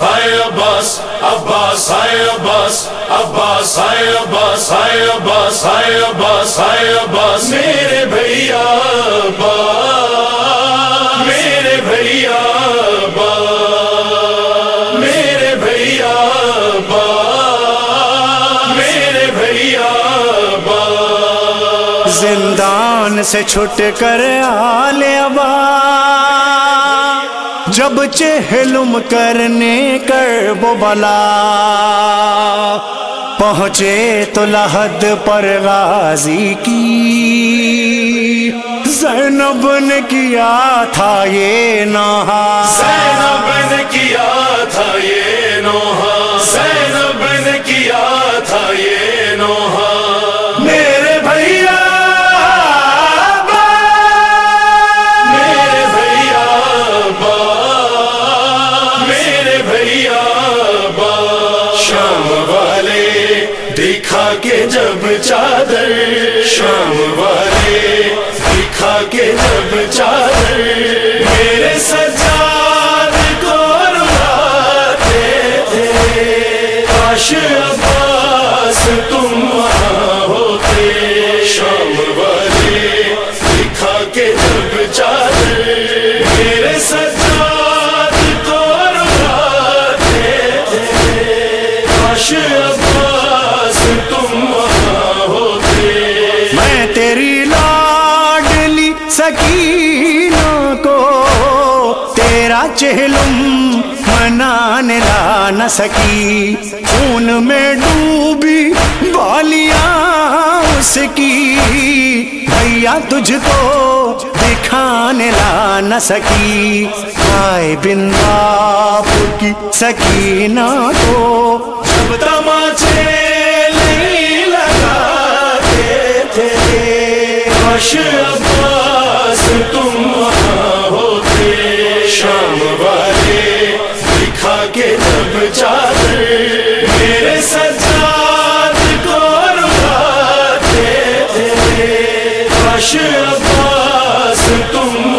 ہائے عباس عباس، ہائے عباس عباس، ہائے عباس ہائے عباس ہائے عباس ہائے عباس۔ میرے بھیا، عباس۔ میرے بھیا، عباس۔ میرے بھیا، عباس۔ میرے بھیا، عباس۔ زندان سے چھٹ کر آل ابا جب چہلم کرنے کر وہ بلا۔ پہنچے تو لحد پر غازی کی۔ زینب نے کیا تھا یہ نہا۔ زینب نے کیا تھا یہ چادر شام والے دکھا کے جب چادر۔ چہلم منانے لا نہ سکی خون میں ڈوبی بالیاں اس کی بھیا تجھ کو دکھانے لا نہ سکی آئے بن باپ کی سکینہ کو جب تماچے نہیں لگاتے تھے چادر میرے سجاد کو تھے عباس تم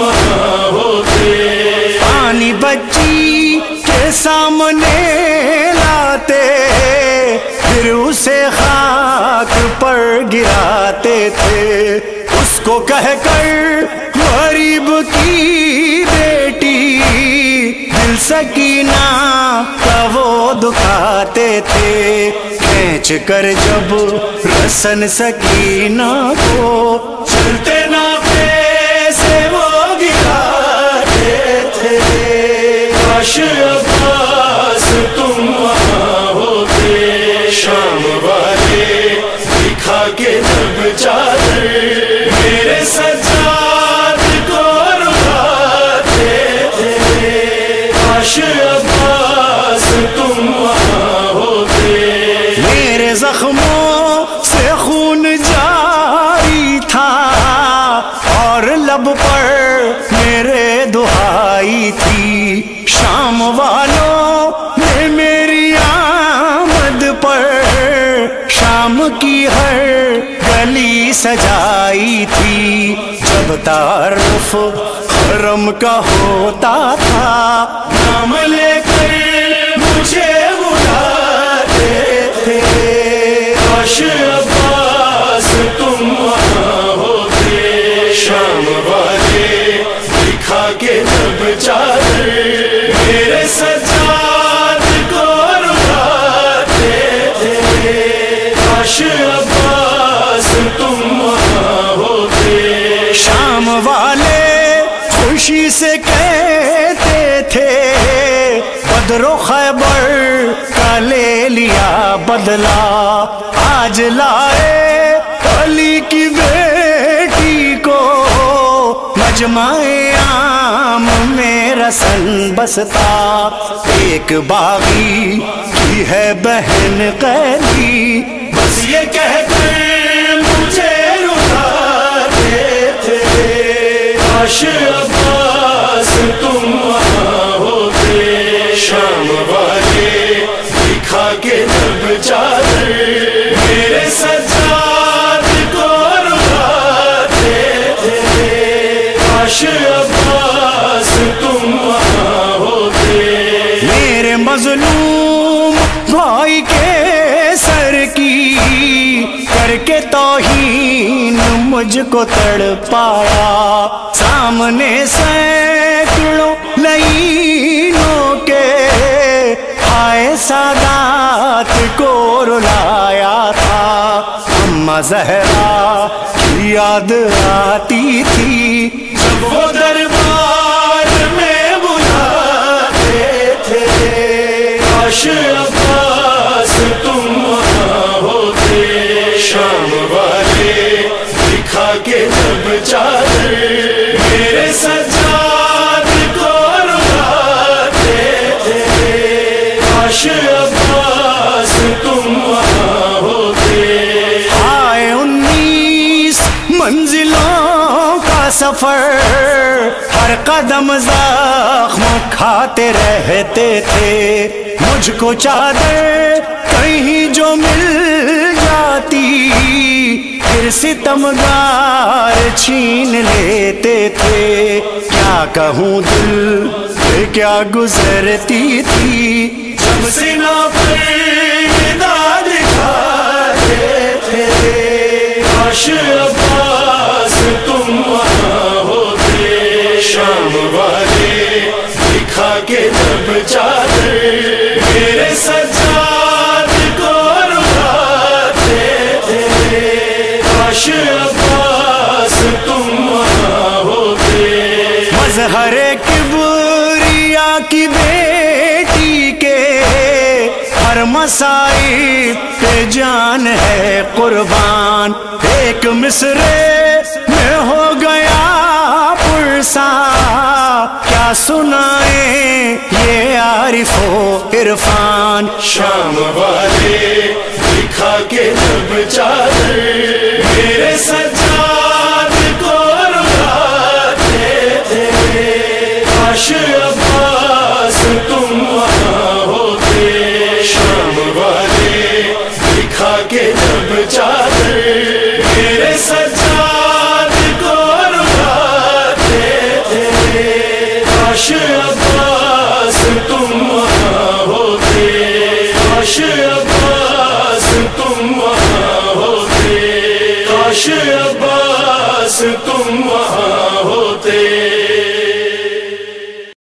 ہوتے پانی بچی کے سامنے لاتے پھر اسے خاک پر گراتے تھے اس کو کہہ کر غریب کی سکینہ کا وہ دکھاتے تھے۔ کھینچ کر جب رسن سکینہ کو چلتے نا پیسے وہ گراتے تھے۔ شام کی ہر گلی سجائی تھی۔ جب تعارف حرم کا ہوتا تھا، نام لے کر مجھے بلاتے تھے۔ کاش عباس تم ہوتے۔ شام والے خوشی سے کہتے تھے، بدر و خیبر کا لے لیا بدلا آج لائے علی کی بیٹی کو، مجمع عام میں رسن بستا۔ ایک باغی کی ہے بہن قیدی بس یہ کہہ کر مجھے تھے کاش عباس، تم وہاں ہوتے۔ شام والے دکھا کے جب چادر میرے سجاد کو تھے کاش عباس، تم وہاں ہوتے۔ میرے مظلوم توہین مجھ کو تڑ پایا سامنے سینکڑوں لینوں کے آئے سادات کو رلایا تھا۔ اما زہرا کی یاد آتی تھی۔ جب وہ دربار میں بلاتے تھے چادر میرے سجاد کو رلاتے تھے کاش عباس تم وہاں ہوتے آئے انیس منزلوں کا سفر، ہر قدم زخم کھاتے رہتے تھے۔ مجھ کو چادر کہیں جو مل جاتی۔ پھر ستمگار چھین لیتے تھے۔ کیا کہوں دل پہ کیا گزرتی تھی؟ جب سنا پر ندا ہر پہ جان ہے قربان۔ ایک مصرے میں ہو گیا پرسا کیا سنائیں یہ عارف و عرفان۔ شام والے دکھا کے جب چادر